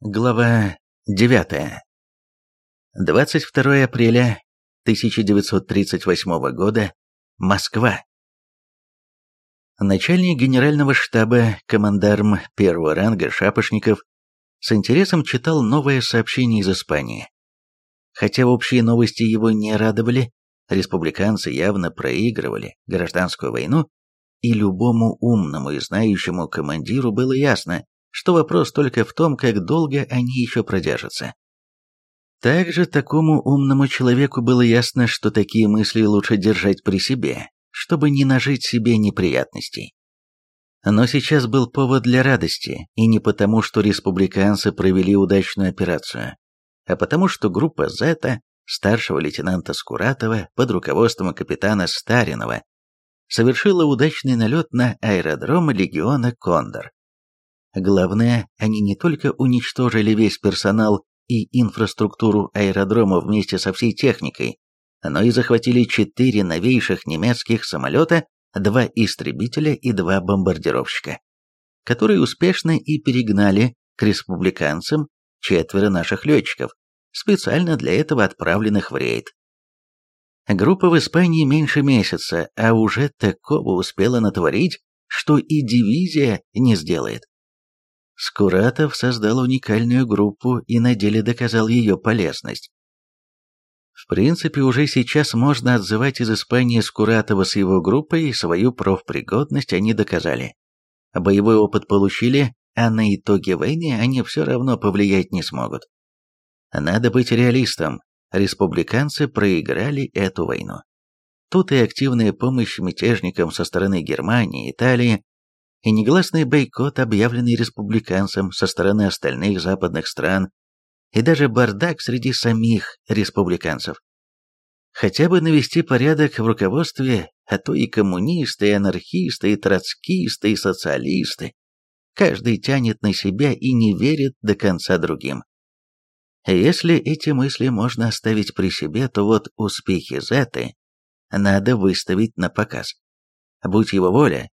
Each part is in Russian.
Глава 9. 22 апреля 1938 года. Москва. Начальник генерального штаба, командарм первого ранга Шапошников, с интересом читал новое сообщение из Испании. Хотя общие новости его не радовали, республиканцы явно проигрывали гражданскую войну, и любому умному и знающему командиру было ясно, что вопрос только в том, как долго они еще продержатся. Также такому умному человеку было ясно, что такие мысли лучше держать при себе, чтобы не нажить себе неприятностей. Но сейчас был повод для радости, и не потому, что республиканцы провели удачную операцию, а потому, что группа Зета, старшего лейтенанта Скуратова под руководством капитана Старинова, совершила удачный налет на аэродром легиона «Кондор». Главное, они не только уничтожили весь персонал и инфраструктуру аэродрома вместе со всей техникой, но и захватили четыре новейших немецких самолета, два истребителя и два бомбардировщика, которые успешно и перегнали к республиканцам четверо наших летчиков, специально для этого отправленных в рейд. Группа в Испании меньше месяца, а уже такого успела натворить, что и дивизия не сделает. Скуратов создал уникальную группу и на деле доказал ее полезность. В принципе, уже сейчас можно отзывать из Испании Скуратова с его группой, свою профпригодность они доказали. Боевой опыт получили, а на итоги войны они все равно повлиять не смогут. Надо быть реалистом, республиканцы проиграли эту войну. Тут и активная помощь мятежникам со стороны Германии, Италии, и негласный бойкот, объявленный республиканцам со стороны остальных западных стран, и даже бардак среди самих республиканцев. Хотя бы навести порядок в руководстве, а то и коммунисты, и анархисты, и троцкисты, и социалисты. Каждый тянет на себя и не верит до конца другим. Если эти мысли можно оставить при себе, то вот успехи Зеты надо выставить на показ. Будь его воля,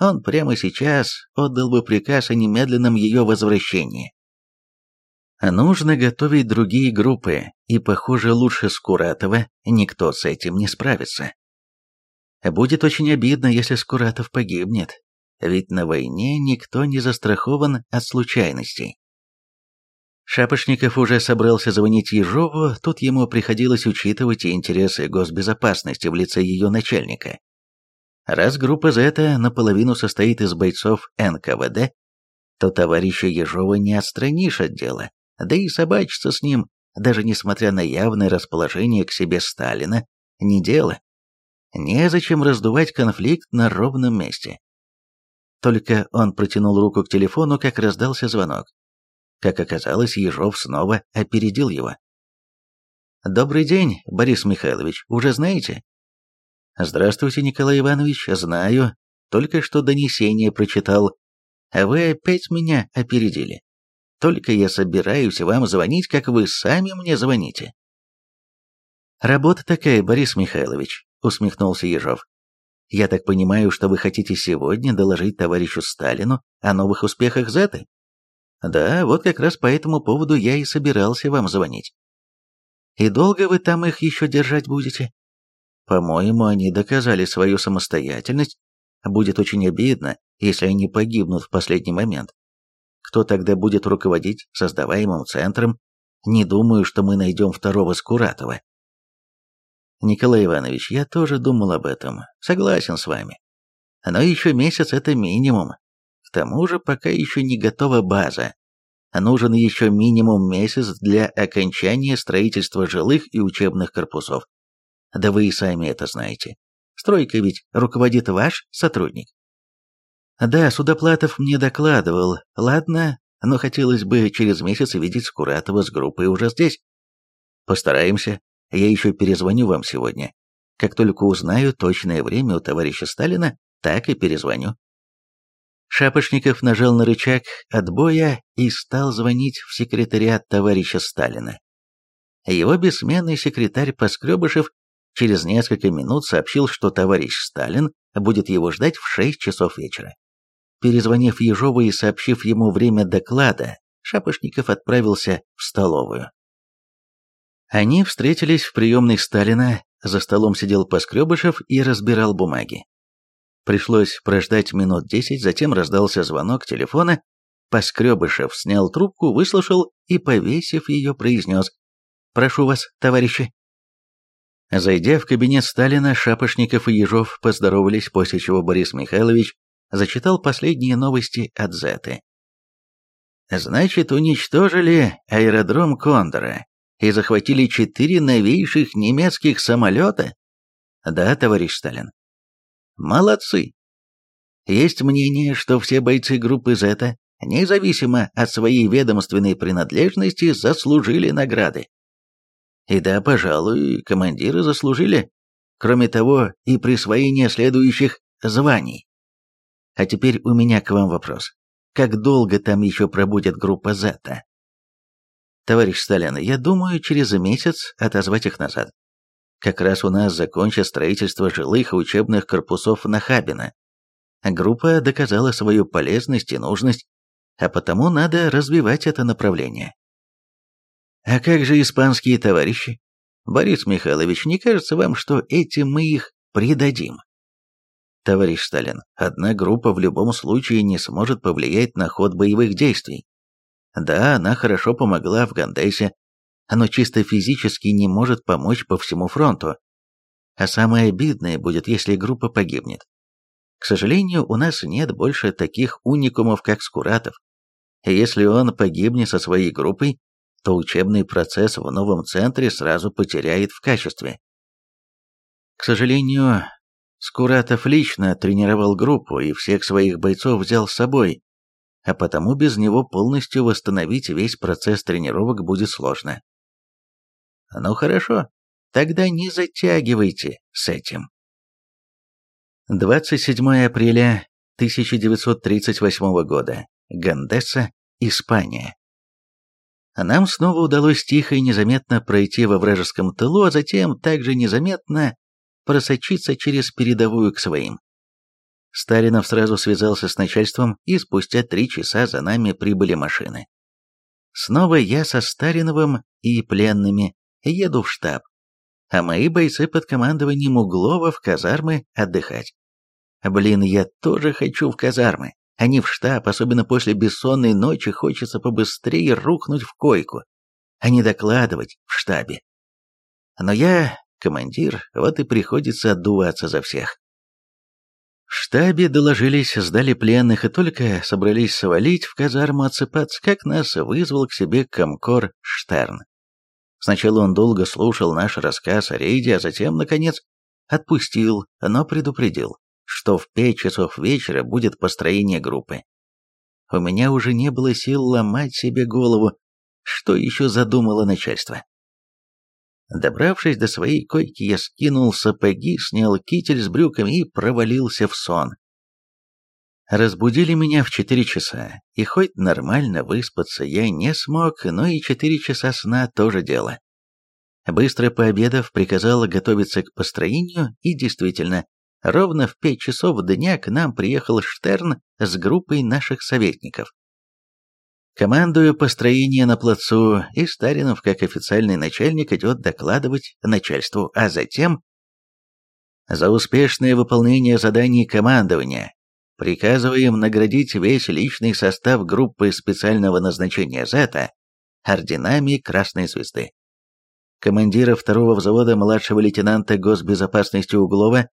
он прямо сейчас отдал бы приказ о немедленном ее возвращении. Нужно готовить другие группы, и, похоже, лучше Скуратова никто с этим не справится. Будет очень обидно, если Скуратов погибнет, ведь на войне никто не застрахован от случайностей. Шапошников уже собрался звонить Ежову, тут ему приходилось учитывать и интересы госбезопасности в лице ее начальника. Раз группа Z наполовину состоит из бойцов НКВД, то товарища Ежова не отстранишь от дела, да и собачиться с ним, даже несмотря на явное расположение к себе Сталина, не дело. Незачем раздувать конфликт на ровном месте. Только он протянул руку к телефону, как раздался звонок. Как оказалось, Ежов снова опередил его. «Добрый день, Борис Михайлович, уже знаете?» «Здравствуйте, Николай Иванович, знаю. Только что донесение прочитал. А вы опять меня опередили. Только я собираюсь вам звонить, как вы сами мне звоните». «Работа такая, Борис Михайлович», — усмехнулся Ежов. «Я так понимаю, что вы хотите сегодня доложить товарищу Сталину о новых успехах Зеты?» «Да, вот как раз по этому поводу я и собирался вам звонить». «И долго вы там их еще держать будете?» По-моему, они доказали свою самостоятельность. Будет очень обидно, если они погибнут в последний момент. Кто тогда будет руководить создаваемым центром? Не думаю, что мы найдем второго Скуратова. Николай Иванович, я тоже думал об этом. Согласен с вами. Но еще месяц это минимум. К тому же пока еще не готова база. Нужен еще минимум месяц для окончания строительства жилых и учебных корпусов. Да вы и сами это знаете. Стройка ведь руководит ваш сотрудник. Да, Судоплатов мне докладывал. Ладно, но хотелось бы через месяц видеть Скуратова с группой уже здесь. Постараемся. Я еще перезвоню вам сегодня. Как только узнаю точное время у товарища Сталина, так и перезвоню. Шапошников нажал на рычаг отбоя и стал звонить в секретариат товарища Сталина. Его бессменный секретарь Поскребышев через несколько минут сообщил, что товарищ Сталин будет его ждать в 6 часов вечера. Перезвонив Ежову и сообщив ему время доклада, Шапошников отправился в столовую. Они встретились в приемной Сталина, за столом сидел Поскребышев и разбирал бумаги. Пришлось прождать минут десять, затем раздался звонок телефона, Поскребышев снял трубку, выслушал и, повесив ее, произнес «Прошу вас, товарищи». Зайдя в кабинет Сталина, Шапошников и Ежов поздоровались, после чего Борис Михайлович зачитал последние новости от Зеты. «Значит, уничтожили аэродром Кондора и захватили четыре новейших немецких самолета?» «Да, товарищ Сталин». «Молодцы!» Есть мнение, что все бойцы группы Зета, независимо от своей ведомственной принадлежности, заслужили награды. И да, пожалуй, командиры заслужили. Кроме того, и присвоение следующих званий. А теперь у меня к вам вопрос. Как долго там еще пробудет группа Зета? Товарищ Сталин, я думаю, через месяц отозвать их назад. Как раз у нас закончит строительство жилых и учебных корпусов на Хабино. Группа доказала свою полезность и нужность, а потому надо развивать это направление. А как же испанские товарищи? Борис Михайлович, не кажется вам, что этим мы их предадим? Товарищ Сталин, одна группа в любом случае не сможет повлиять на ход боевых действий. Да, она хорошо помогла в Гандесе, но чисто физически не может помочь по всему фронту. А самое обидное будет, если группа погибнет. К сожалению, у нас нет больше таких уникумов, как Скуратов. Если он погибнет со своей группой, то учебный процесс в новом центре сразу потеряет в качестве. К сожалению, Скуратов лично тренировал группу и всех своих бойцов взял с собой, а потому без него полностью восстановить весь процесс тренировок будет сложно. Ну хорошо, тогда не затягивайте с этим. 27 апреля 1938 года. Гандесса, Испания. Нам снова удалось тихо и незаметно пройти во вражеском тылу, а затем также незаметно просочиться через передовую к своим. Сталинов сразу связался с начальством, и спустя три часа за нами прибыли машины. Снова я со Сталиновым и пленными еду в штаб, а мои бойцы под командованием Углова в казармы отдыхать. Блин, я тоже хочу в казармы а не в штаб, особенно после бессонной ночи хочется побыстрее рухнуть в койку, а не докладывать в штабе. Но я командир, вот и приходится отдуваться за всех. В штабе доложились, сдали пленных и только собрались свалить в казарму отсыпаться, как нас вызвал к себе комкор Штерн. Сначала он долго слушал наш рассказ о рейде, а затем, наконец, отпустил, но предупредил что в пять часов вечера будет построение группы. У меня уже не было сил ломать себе голову, что еще задумало начальство. Добравшись до своей койки, я скинул сапоги, снял китель с брюками и провалился в сон. Разбудили меня в четыре часа, и хоть нормально выспаться я не смог, но и четыре часа сна тоже дело. Быстро пообедав, приказал готовиться к построению, и действительно, Ровно в пять часов дня к нам приехал Штерн с группой наших советников. Командую построение на плацу, и Старинов, как официальный начальник, идет докладывать начальству, а затем за успешное выполнение заданий командования приказываем наградить весь личный состав группы специального назначения «Зета» орденами Красной Звезды. Командира второго взвода младшего лейтенанта госбезопасности Углова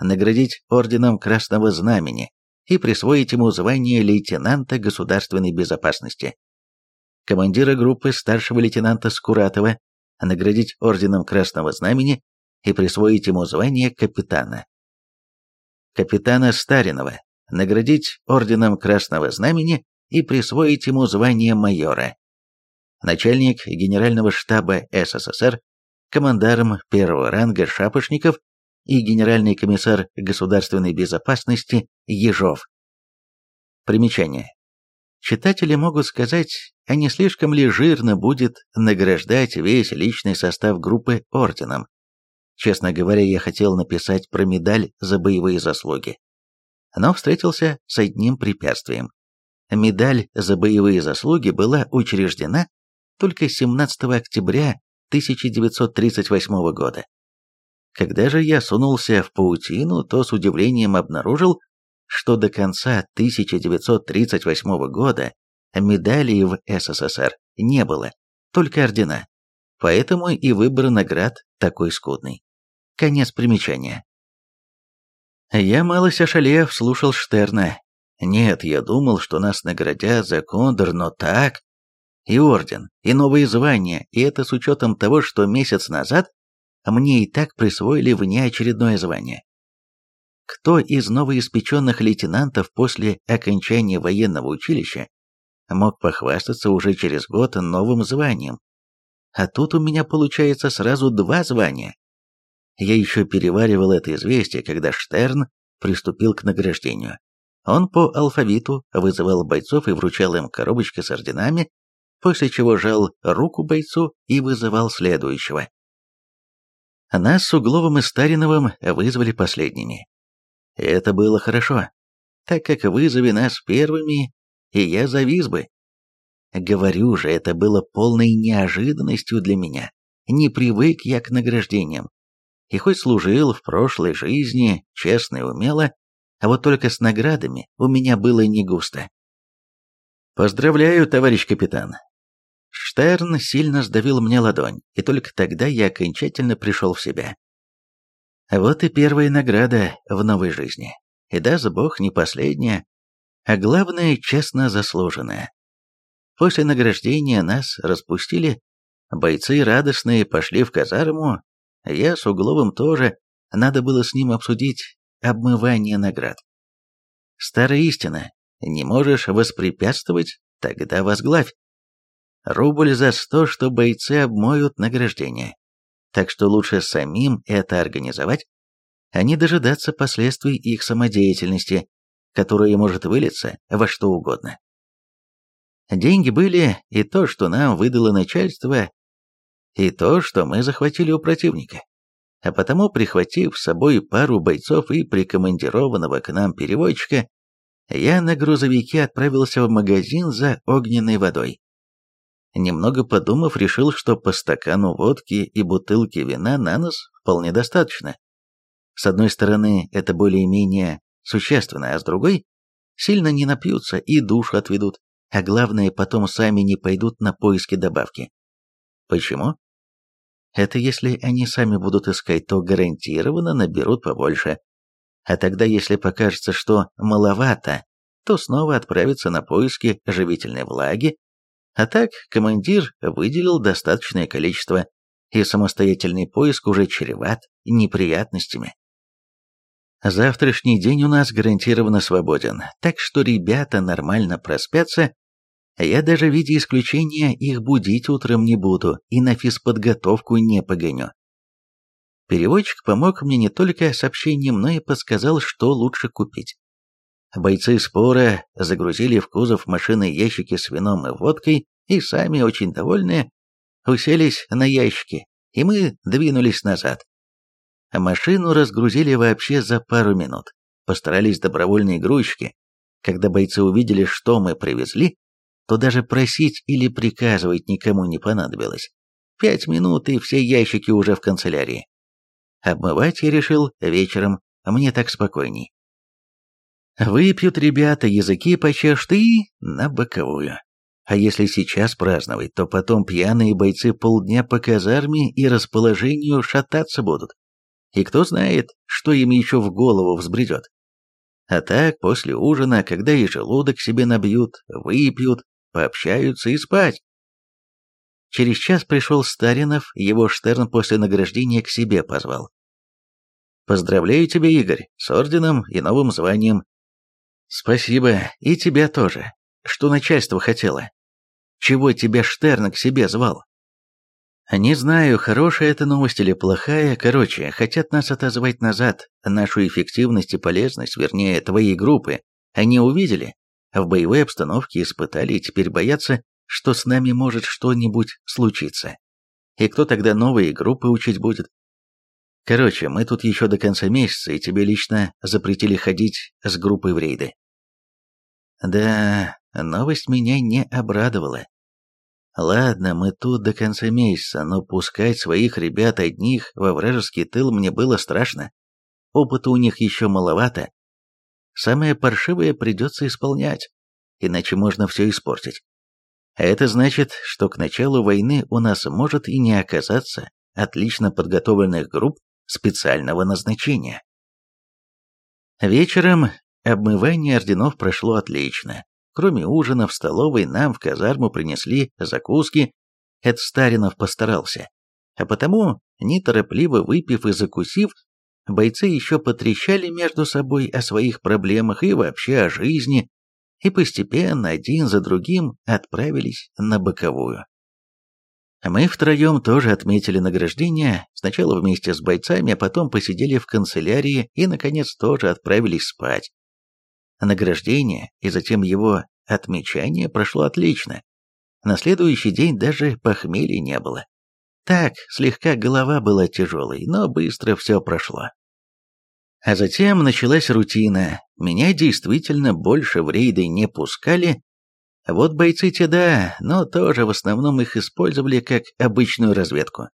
наградить орденом Красного Знамени и присвоить ему звание лейтенанта государственной безопасности. Командира группы старшего лейтенанта Скуратова наградить орденом Красного Знамени и присвоить ему звание капитана. Капитана Старинова наградить орденом Красного Знамени и присвоить ему звание майора. Начальник Генерального штаба СССР, командарм первого ранга Шапошников и генеральный комиссар государственной безопасности Ежов. Примечание. Читатели могут сказать, а не слишком ли жирно будет награждать весь личный состав группы орденом. Честно говоря, я хотел написать про медаль за боевые заслуги. Но встретился с одним препятствием. Медаль за боевые заслуги была учреждена только 17 октября 1938 года. Когда же я сунулся в паутину, то с удивлением обнаружил, что до конца 1938 года медалей в СССР не было, только ордена. Поэтому и выбор наград такой скудный. Конец примечания. Я малость ошалев слушал Штерна. Нет, я думал, что нас наградят за кондор, но так... И орден, и новые звания, и это с учетом того, что месяц назад мне и так присвоили внеочередное звание. Кто из новоиспеченных лейтенантов после окончания военного училища мог похвастаться уже через год новым званием? А тут у меня получается сразу два звания. Я еще переваривал это известие, когда Штерн приступил к награждению. Он по алфавиту вызывал бойцов и вручал им коробочки с орденами, после чего жал руку бойцу и вызывал следующего. Нас с Угловым и Стариновым вызвали последними. Это было хорошо, так как вызови нас первыми, и я завис бы. Говорю же, это было полной неожиданностью для меня. Не привык я к награждениям, и хоть служил в прошлой жизни честно и умело, а вот только с наградами у меня было не густо. «Поздравляю, товарищ капитан!» Штерн сильно сдавил мне ладонь, и только тогда я окончательно пришел в себя. Вот и первая награда в новой жизни. И даст Бог не последняя, а главное, честно заслуженная. После награждения нас распустили, бойцы радостные пошли в казарму я с Угловым тоже, надо было с ним обсудить обмывание наград. Старая истина, не можешь воспрепятствовать, тогда возглавь. Рубль за сто, что бойцы обмоют награждение. Так что лучше самим это организовать, а не дожидаться последствий их самодеятельности, которая может вылиться во что угодно. Деньги были, и то, что нам выдало начальство, и то, что мы захватили у противника. А потому, прихватив с собой пару бойцов и прикомандированного к нам переводчика, я на грузовике отправился в магазин за огненной водой. Немного подумав, решил, что по стакану водки и бутылке вина на нос вполне достаточно. С одной стороны, это более-менее существенно, а с другой, сильно не напьются и душу отведут, а главное, потом сами не пойдут на поиски добавки. Почему? Это если они сами будут искать, то гарантированно наберут побольше. А тогда, если покажется, что маловато, то снова отправятся на поиски живительной влаги. А так, командир выделил достаточное количество, и самостоятельный поиск уже чреват неприятностями. Завтрашний день у нас гарантированно свободен, так что ребята нормально проспятся я даже в виде исключения их будить утром не буду и на физподготовку не погоню. Переводчик помог мне не только сообщением, но и подсказал, что лучше купить. Бойцы спора загрузили в кузов машины ящики с вином и водкой, и сами, очень довольные, уселись на ящики, и мы двинулись назад. Машину разгрузили вообще за пару минут. Постарались добровольные грузчики. Когда бойцы увидели, что мы привезли, то даже просить или приказывать никому не понадобилось. Пять минут, и все ящики уже в канцелярии. Обмывать я решил вечером, мне так спокойней. Выпьют ребята, языки почешут и на боковую. А если сейчас праздновать, то потом пьяные бойцы полдня по казарме и расположению шататься будут. И кто знает, что им еще в голову взбредет. А так, после ужина, когда и желудок себе набьют, выпьют, пообщаются и спать. Через час пришел Старинов, его Штерн после награждения к себе позвал. «Поздравляю тебя, Игорь, с орденом и новым званием». «Спасибо, и тебя тоже. Что начальство хотело? Чего тебя Штерн к себе звал?» «Не знаю, хорошая это новость или плохая. Короче, хотят нас отозвать назад, нашу эффективность и полезность, вернее, твоей группы. Они увидели, в боевой обстановке испытали и теперь боятся, что с нами может что-нибудь случиться. И кто тогда новые группы учить будет? Короче, мы тут еще до конца месяца, и тебе лично запретили ходить с группой в рейды. Да, новость меня не обрадовала. Ладно, мы тут до конца месяца, но пускать своих ребят одних во вражеский тыл мне было страшно. Опыта у них еще маловато. Самое паршивое придется исполнять, иначе можно все испортить. А это значит, что к началу войны у нас может и не оказаться отлично подготовленных групп специального назначения. Вечером обмывание орденов прошло отлично. Кроме ужина в столовой нам в казарму принесли закуски, это Старинов постарался. А потому, неторопливо выпив и закусив, бойцы еще потрещали между собой о своих проблемах и вообще о жизни, и постепенно один за другим отправились на боковую. Мы втроем тоже отметили награждение, сначала вместе с бойцами, а потом посидели в канцелярии и, наконец, тоже отправились спать. Награждение и затем его отмечание прошло отлично. На следующий день даже похмелья не было. Так, слегка голова была тяжелой, но быстро все прошло. А затем началась рутина. Меня действительно больше в рейды не пускали, вот бойцы те да, но тоже в основном их использовали как обычную разведку.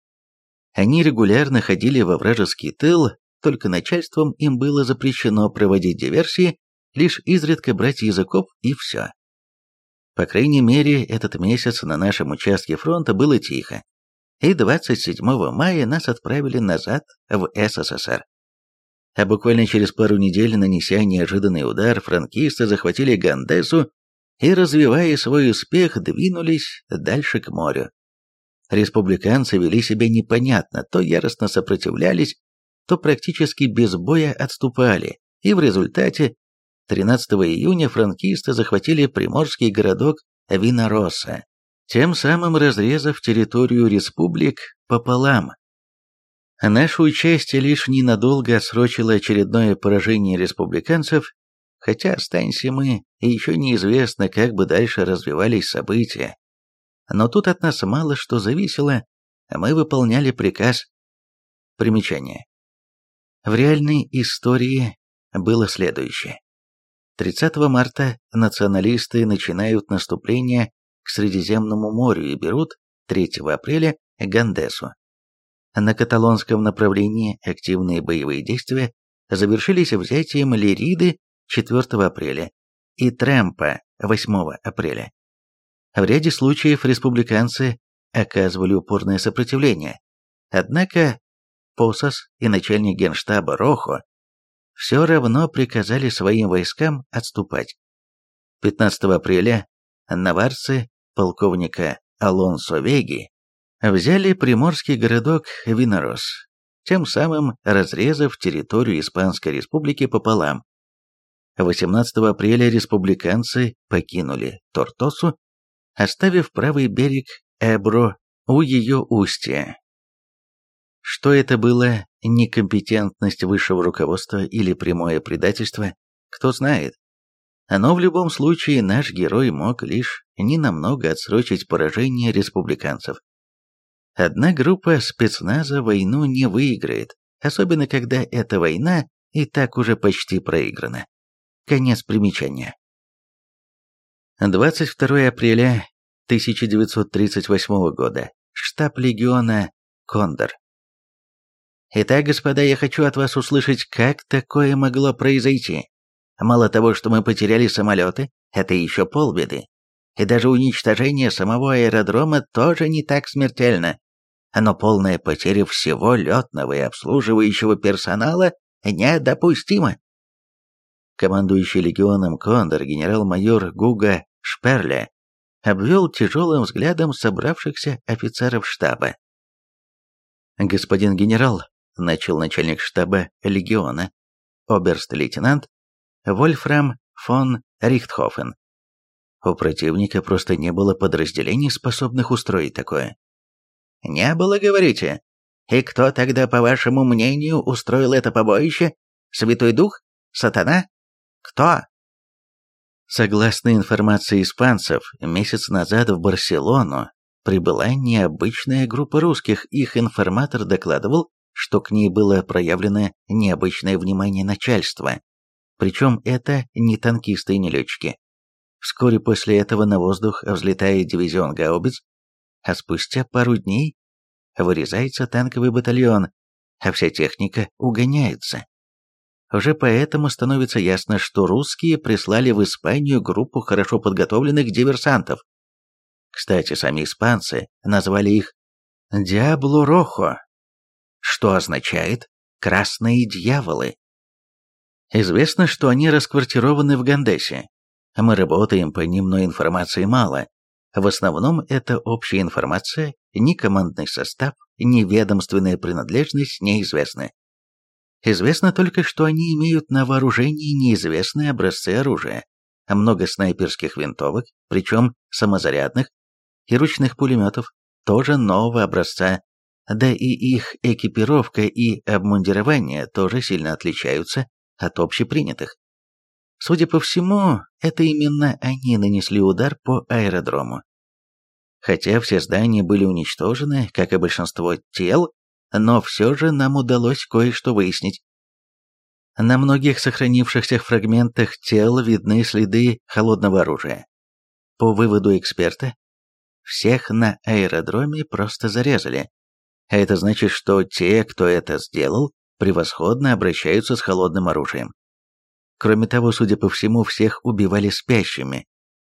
Они регулярно ходили во вражеский тыл, только начальством им было запрещено проводить диверсии, лишь изредка брать языков и все. По крайней мере, этот месяц на нашем участке фронта было тихо, и 27 мая нас отправили назад в СССР. А буквально через пару недель, нанеся неожиданный удар, франкисты захватили Гандесу и, развивая свой успех, двинулись дальше к морю. Республиканцы вели себя непонятно, то яростно сопротивлялись, то практически без боя отступали, и в результате 13 июня франкисты захватили приморский городок Винороса, тем самым разрезав территорию республик пополам. Наше участие лишь ненадолго отсрочило очередное поражение республиканцев Хотя останься мы, и еще неизвестно, как бы дальше развивались события. Но тут от нас мало что зависело, а мы выполняли приказ. Примечание. В реальной истории было следующее. 30 марта националисты начинают наступление к Средиземному морю и берут 3 апреля Гандесу. На каталонском направлении активные боевые действия завершились взятием Лириды 4 апреля и Трэмпа 8 апреля. В ряде случаев республиканцы оказывали упорное сопротивление, однако Посос и начальник генштаба Рохо все равно приказали своим войскам отступать. 15 апреля наварцы полковника Алонсо Веги взяли приморский городок Винорос, тем самым разрезав территорию Испанской республики пополам 18 апреля республиканцы покинули Тортосу, оставив правый берег Эбро у ее устья. Что это было, некомпетентность высшего руководства или прямое предательство, кто знает. Но в любом случае наш герой мог лишь ненамного отсрочить поражение республиканцев. Одна группа спецназа войну не выиграет, особенно когда эта война и так уже почти проиграна. Конец примечания. 22 апреля 1938 года. Штаб легиона «Кондор». Итак, господа, я хочу от вас услышать, как такое могло произойти. Мало того, что мы потеряли самолеты, это еще полбеды. И даже уничтожение самого аэродрома тоже не так смертельно. Но полная потеря всего летного и обслуживающего персонала недопустима командующий легионом Кондор генерал-майор Гуга Шперле, обвел тяжелым взглядом собравшихся офицеров штаба. «Господин генерал», — начал начальник штаба легиона, оберст-лейтенант Вольфрам фон Рихтхофен. У противника просто не было подразделений, способных устроить такое. «Не было, говорите? И кто тогда, по вашему мнению, устроил это побоище? Святой Дух? Сатана? Кто? Согласно информации испанцев, месяц назад в Барселону прибыла необычная группа русских. Их информатор докладывал, что к ней было проявлено необычное внимание начальства. Причем это не танкисты и не летчики. Вскоре после этого на воздух взлетает дивизион гаубиц, а спустя пару дней вырезается танковый батальон, а вся техника угоняется. Уже поэтому становится ясно, что русские прислали в Испанию группу хорошо подготовленных диверсантов. Кстати, сами испанцы назвали их «Диабло Рохо», что означает «красные дьяволы». Известно, что они расквартированы в Гандесе. Мы работаем по ним, но информации мало. В основном это общая информация, ни командный состав, ни ведомственная принадлежность неизвестны. Известно только, что они имеют на вооружении неизвестные образцы оружия, много снайперских винтовок, причем самозарядных, и ручных пулеметов, тоже нового образца, да и их экипировка и обмундирование тоже сильно отличаются от общепринятых. Судя по всему, это именно они нанесли удар по аэродрому. Хотя все здания были уничтожены, как и большинство тел, но все же нам удалось кое-что выяснить. На многих сохранившихся фрагментах тел видны следы холодного оружия. По выводу эксперта, всех на аэродроме просто зарезали. А это значит, что те, кто это сделал, превосходно обращаются с холодным оружием. Кроме того, судя по всему, всех убивали спящими.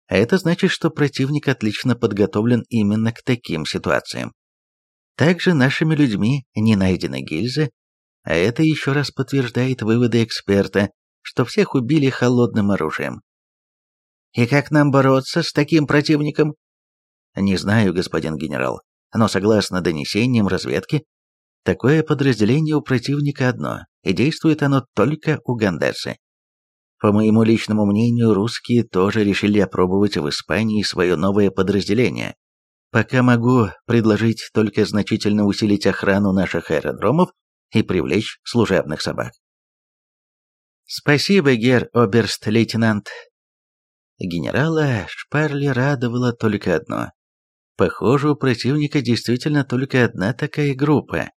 А это значит, что противник отлично подготовлен именно к таким ситуациям. Также нашими людьми не найдены гильзы, а это еще раз подтверждает выводы эксперта, что всех убили холодным оружием. И как нам бороться с таким противником? Не знаю, господин генерал, но согласно донесениям разведки, такое подразделение у противника одно, и действует оно только у Гандесы. По моему личному мнению, русские тоже решили опробовать в Испании свое новое подразделение. Пока могу предложить только значительно усилить охрану наших аэродромов и привлечь служебных собак. Спасибо, гер оберст-лейтенант. Генерала Шпарли радовало только одно. Похоже, у противника действительно только одна такая группа.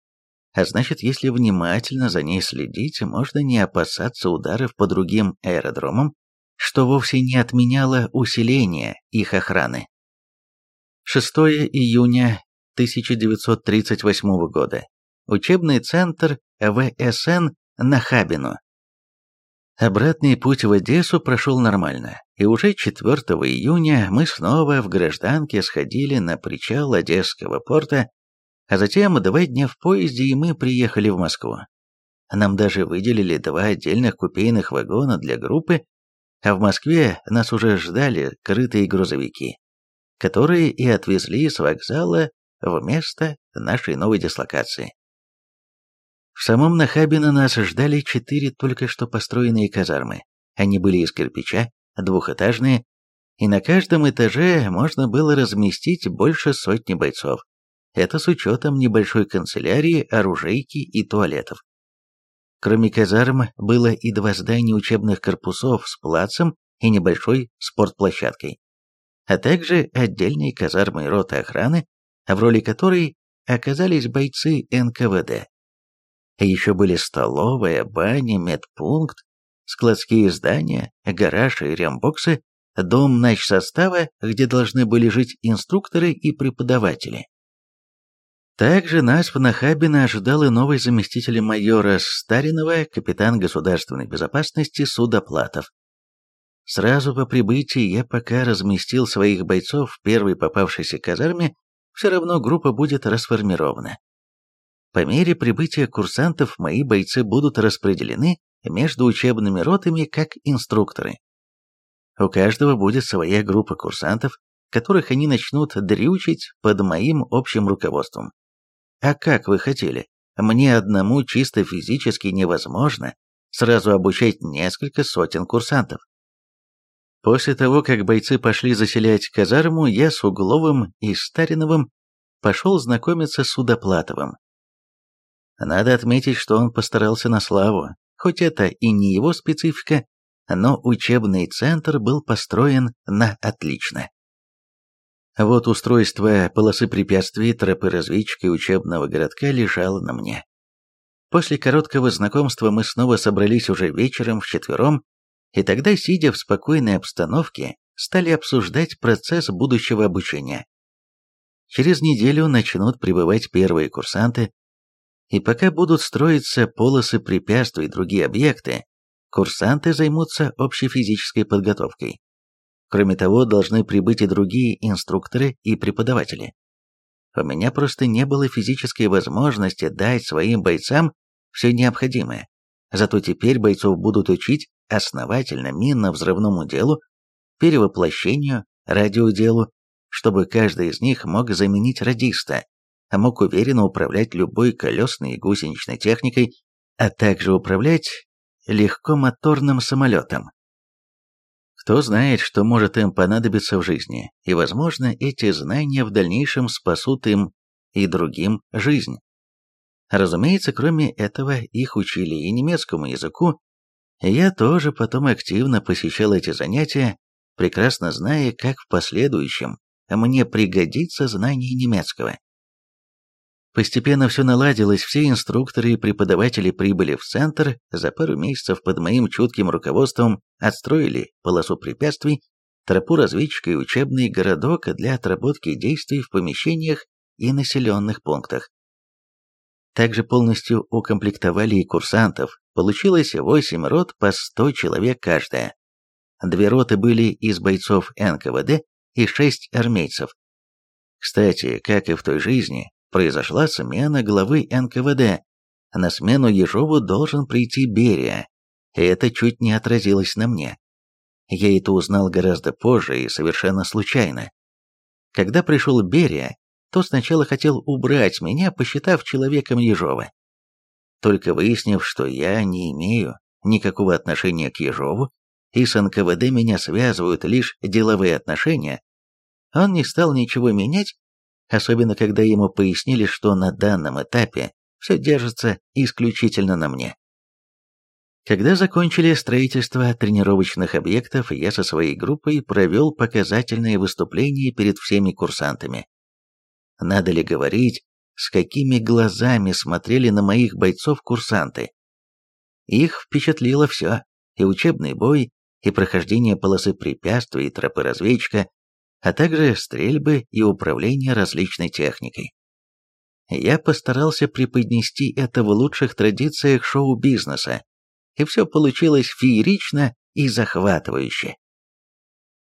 А значит, если внимательно за ней следить, можно не опасаться ударов по другим аэродромам, что вовсе не отменяло усиление их охраны. 6 июня 1938 года. Учебный центр ВСН Нахабино. Обратный путь в Одессу прошел нормально, и уже 4 июня мы снова в гражданке сходили на причал Одесского порта, а затем два дня в поезде, и мы приехали в Москву. Нам даже выделили два отдельных купейных вагона для группы, а в Москве нас уже ждали крытые грузовики, которые и отвезли с вокзала в место нашей новой дислокации. В самом Нахабино нас ждали четыре только что построенные казармы. Они были из кирпича, двухэтажные, и на каждом этаже можно было разместить больше сотни бойцов. Это с учетом небольшой канцелярии, оружейки и туалетов. Кроме казарм было и два здания учебных корпусов с плацем и небольшой спортплощадкой, а также отдельные казармы роты охраны, в роли которой оказались бойцы НКВД. Еще были столовая, баня, медпункт, складские здания, гараж и рембоксы, дом начсостава, где должны были жить инструкторы и преподаватели. Также нас в Нахабино ожидал и новый заместитель майора Старинова, капитан государственной безопасности Судоплатов. Сразу по прибытии я пока разместил своих бойцов в первой попавшейся казарме, все равно группа будет расформирована. По мере прибытия курсантов мои бойцы будут распределены между учебными ротами как инструкторы. У каждого будет своя группа курсантов, которых они начнут дрючить под моим общим руководством. А как вы хотели? Мне одному чисто физически невозможно сразу обучать несколько сотен курсантов. После того, как бойцы пошли заселять казарму, я с Угловым и Стариновым пошел знакомиться с Судоплатовым. Надо отметить, что он постарался на славу, хоть это и не его специфика, но учебный центр был построен на отлично. Вот устройство полосы препятствий, тропы разведчика учебного городка лежало на мне. После короткого знакомства мы снова собрались уже вечером вчетвером, и тогда, сидя в спокойной обстановке, стали обсуждать процесс будущего обучения. Через неделю начнут прибывать первые курсанты, и пока будут строиться полосы препятствий и другие объекты, курсанты займутся общей физической подготовкой. Кроме того, должны прибыть и другие инструкторы и преподаватели. У меня просто не было физической возможности дать своим бойцам все необходимое. Зато теперь бойцов будут учить основательно минно-взрывному делу, перевоплощению, радиоделу, чтобы каждый из них мог заменить радиста, мог уверенно управлять любой колесной и гусеничной техникой, а также управлять легкомоторным самолетом. Кто знает, что может им понадобиться в жизни, и, возможно, эти знания в дальнейшем спасут им и другим жизнь. Разумеется, кроме этого, их учили и немецкому языку. Я тоже потом активно посещал эти занятия, прекрасно зная, как в последующем мне пригодится знание немецкого. Постепенно все наладилось, все инструкторы и преподаватели прибыли в центр, за пару месяцев под моим чутким руководством отстроили полосу препятствий, тропу разведчика и учебный городок для отработки действий в помещениях и населенных пунктах. Также полностью укомплектовали и курсантов, получилось 8 рот по 100 человек каждая. Две роты были из бойцов НКВД и 6 армейцев. Кстати, как и в той жизни, произошла смена главы НКВД. На смену Ежову должен прийти Берия, это чуть не отразилось на мне. Я это узнал гораздо позже и совершенно случайно. Когда пришел Берия, то сначала хотел убрать меня, посчитав человеком Ежова. Только выяснив, что я не имею никакого отношения к Ежову, и с НКВД меня связывают лишь деловые отношения, он не стал ничего менять особенно когда ему пояснили, что на данном этапе все держится исключительно на мне. Когда закончили строительство тренировочных объектов, я со своей группой провел показательные выступления перед всеми курсантами. Надо ли говорить, с какими глазами смотрели на моих бойцов курсанты? Их впечатлило все, и учебный бой, и прохождение полосы препятствий, и тропы разведчика, а также стрельбы и управление различной техникой. Я постарался преподнести это в лучших традициях шоу-бизнеса, и все получилось феерично и захватывающе.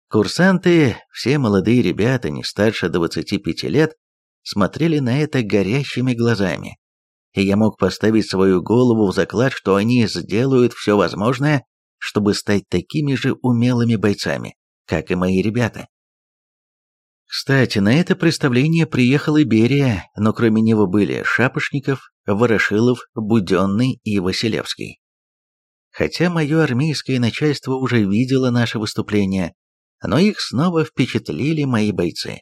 Курсанты, все молодые ребята, не старше 25 лет, смотрели на это горящими глазами, и я мог поставить свою голову в заклад, что они сделают все возможное, чтобы стать такими же умелыми бойцами, как и мои ребята. Кстати, на это представление приехал и Берия, но кроме него были Шапошников, Ворошилов, Буденный и Василевский. Хотя мое армейское начальство уже видело наше выступление, но их снова впечатлили мои бойцы.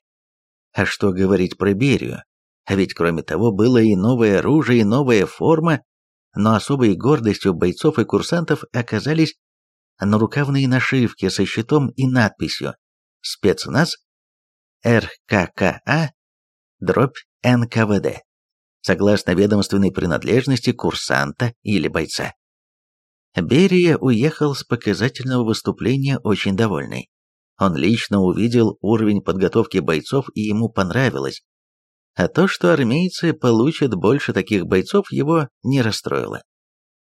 А что говорить про Берию? А ведь кроме того было и новое оружие, и новая форма, но особой гордостью бойцов и курсантов оказались нарукавные нашивки со щитом и надписью «Спецназ РККА, дробь НКВД, согласно ведомственной принадлежности курсанта или бойца. Берия уехал с показательного выступления очень довольный. Он лично увидел уровень подготовки бойцов и ему понравилось. А то, что армейцы получат больше таких бойцов, его не расстроило.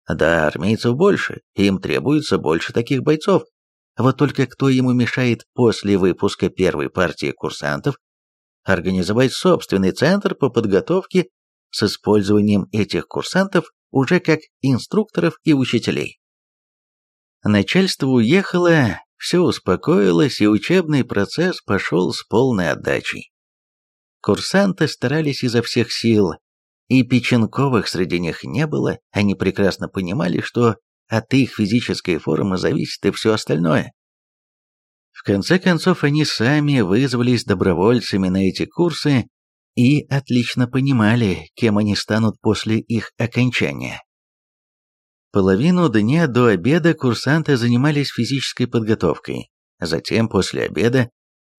Да, армейцев больше, им требуется больше таких бойцов, вот только кто ему мешает после выпуска первой партии курсантов организовать собственный центр по подготовке с использованием этих курсантов уже как инструкторов и учителей. Начальство уехало, все успокоилось, и учебный процесс пошел с полной отдачей. Курсанты старались изо всех сил, и Печенковых среди них не было, они прекрасно понимали, что от их физической формы зависит и все остальное. В конце концов, они сами вызвались добровольцами на эти курсы и отлично понимали, кем они станут после их окончания. Половину дня до обеда курсанты занимались физической подготовкой, затем после обеда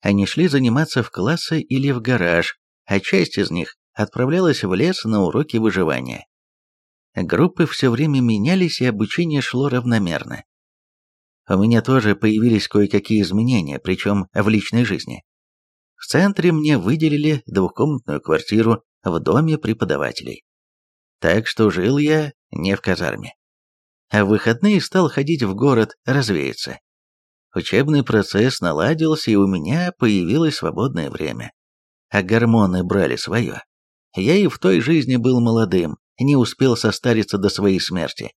они шли заниматься в классы или в гараж, а часть из них отправлялась в лес на уроки выживания. Группы все время менялись, и обучение шло равномерно. у меня тоже появились кое-какие изменения, причем в личной жизни. В центре мне выделили двухкомнатную квартиру в доме преподавателей. Так что жил я не в казарме. А в выходные стал ходить в город развеяться. Учебный процесс наладился, и у меня появилось свободное время. А гормоны брали свое. Я и в той жизни был молодым, не успел состариться до своей смерти.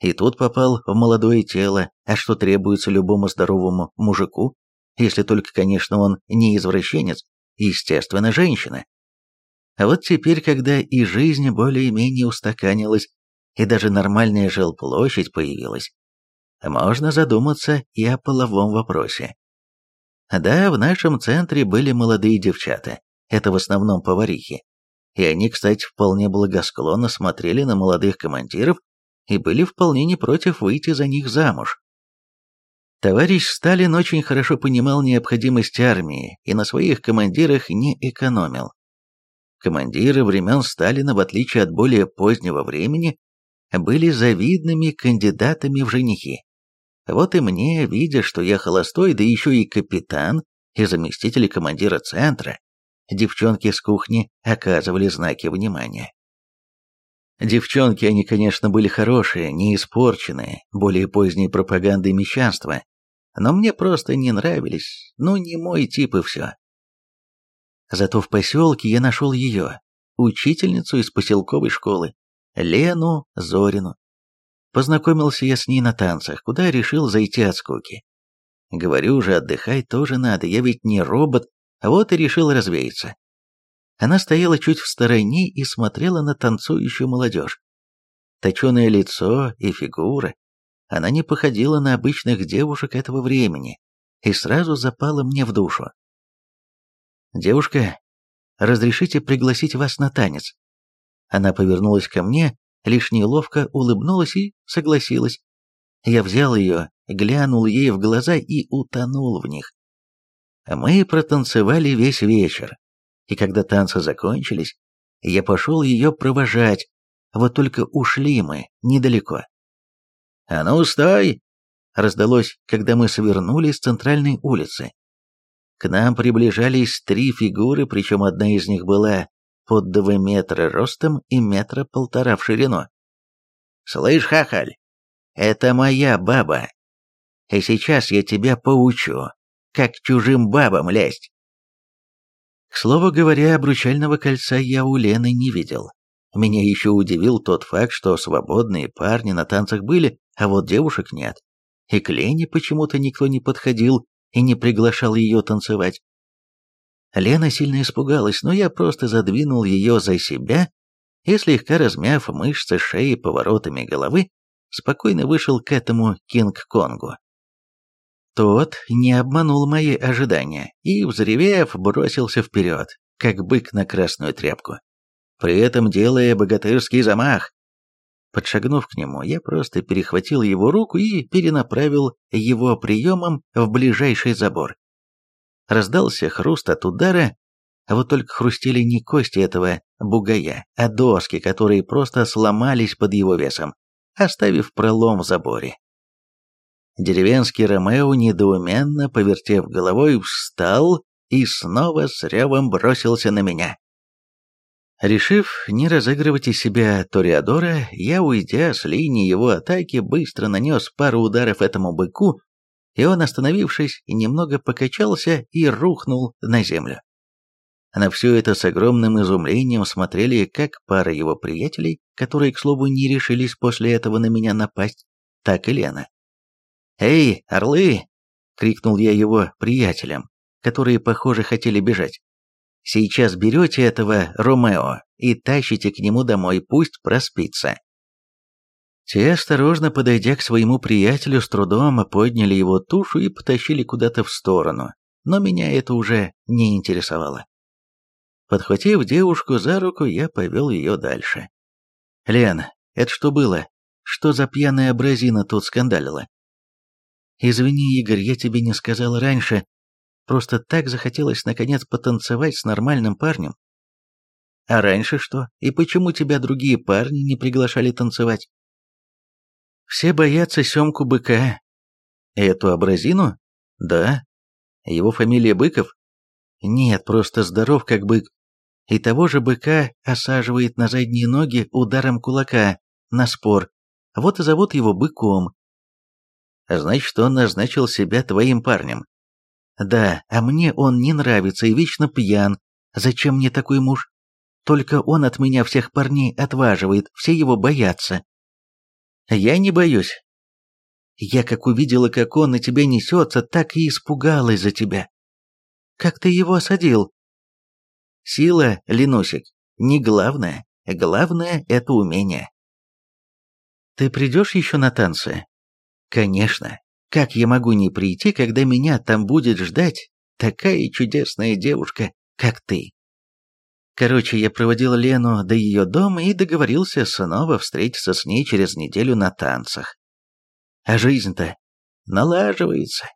И тут попал в молодое тело, а что требуется любому здоровому мужику, если только, конечно, он не извращенец, естественно, женщина. А вот теперь, когда и жизнь более-менее устаканилась, и даже нормальная жилплощадь появилась, можно задуматься и о половом вопросе. Да, в нашем центре были молодые девчата, это в основном поварихи. И они, кстати, вполне благосклонно смотрели на молодых командиров и были вполне не против выйти за них замуж. Товарищ Сталин очень хорошо понимал необходимость армии и на своих командирах не экономил. Командиры времен Сталина, в отличие от более позднего времени, были завидными кандидатами в женихи. Вот и мне, видя, что я холостой, да еще и капитан и заместитель командира центра, девчонки с кухни оказывали знаки внимания. Девчонки, они, конечно, были хорошие, не испорченные, более поздней пропагандой мещанства, но мне просто не нравились, ну не мой тип и все. Зато в поселке я нашел ее, учительницу из поселковой школы, Лену Зорину. Познакомился я с ней на танцах, куда решил зайти от скуки. Говорю же, отдыхать тоже надо, я ведь не робот, вот и решил развеяться. Она стояла чуть в стороне и смотрела на танцующую молодежь. Точеное лицо и фигура. Она не походила на обычных девушек этого времени и сразу запала мне в душу. «Девушка, разрешите пригласить вас на танец?» Она повернулась ко мне, лишь неловко улыбнулась и согласилась. Я взял ее, глянул ей в глаза и утонул в них. Мы протанцевали весь вечер, и когда танцы закончились, я пошел ее провожать, вот только ушли мы недалеко. «А ну, стой!» — раздалось, когда мы свернули с центральной улицы. К нам приближались три фигуры, причем одна из них была под два метра ростом и метра полтора в ширину. «Слышь, хахаль, это моя баба, и сейчас я тебя поучу, как чужим бабам лезть». К слову говоря, обручального кольца я у Лены не видел. Меня еще удивил тот факт, что свободные парни на танцах были, а вот девушек нет. И к Лене почему-то никто не подходил и не приглашал ее танцевать. Лена сильно испугалась, но я просто задвинул ее за себя и, слегка размяв мышцы шеи поворотами головы, спокойно вышел к этому Кинг-Конгу. Тот не обманул мои ожидания и, взревев, бросился вперед, как бык на красную тряпку, при этом делая богатырский замах. Подшагнув к нему, я просто перехватил его руку и перенаправил его приемом в ближайший забор. Раздался хруст от удара, а вот только хрустели не кости этого бугая, а доски, которые просто сломались под его весом, оставив пролом в заборе. Деревенский Ромео, недоуменно повертев головой, встал и снова с ревом бросился на меня. Решив не разыгрывать из себя Ториадора, я, уйдя с линии его атаки, быстро нанес пару ударов этому быку, и он, остановившись, немного покачался и рухнул на землю. На все это с огромным изумлением смотрели как пара его приятелей, которые, к слову, не решились после этого на меня напасть, так и Лена. «Эй, орлы!» — крикнул я его приятелям, которые, похоже, хотели бежать. «Сейчас берете этого Ромео и тащите к нему домой, пусть проспится». Те, осторожно подойдя к своему приятелю, с трудом подняли его тушу и потащили куда-то в сторону, но меня это уже не интересовало. Подхватив девушку за руку, я повел ее дальше. «Лен, это что было? Что за пьяная абразина тут скандалила?» «Извини, Игорь, я тебе не сказал раньше. Просто так захотелось наконец потанцевать с нормальным парнем». «А раньше что? И почему тебя другие парни не приглашали танцевать?» «Все боятся Семку Быка. Эту абразину? Да. Его фамилия Быков? Нет, просто здоров как бык. И того же быка осаживает на задние ноги ударом кулака на спор. Вот и зовут его быком. Значит, он назначил себя твоим парнем. Да, а мне он не нравится и вечно пьян. Зачем мне такой муж? Только он от меня всех парней отваживает, все его боятся. Я не боюсь. Я как увидела, как он на тебя несется, так и испугалась за тебя. Как ты его осадил? Сила, Ленусик, не главное. Главное – это умение. Ты придешь еще на танцы? Конечно. Как я могу не прийти, когда меня там будет ждать такая чудесная девушка, как ты? Короче, я проводил Лену до ее дома и договорился снова встретиться с ней через неделю на танцах. А жизнь-то налаживается.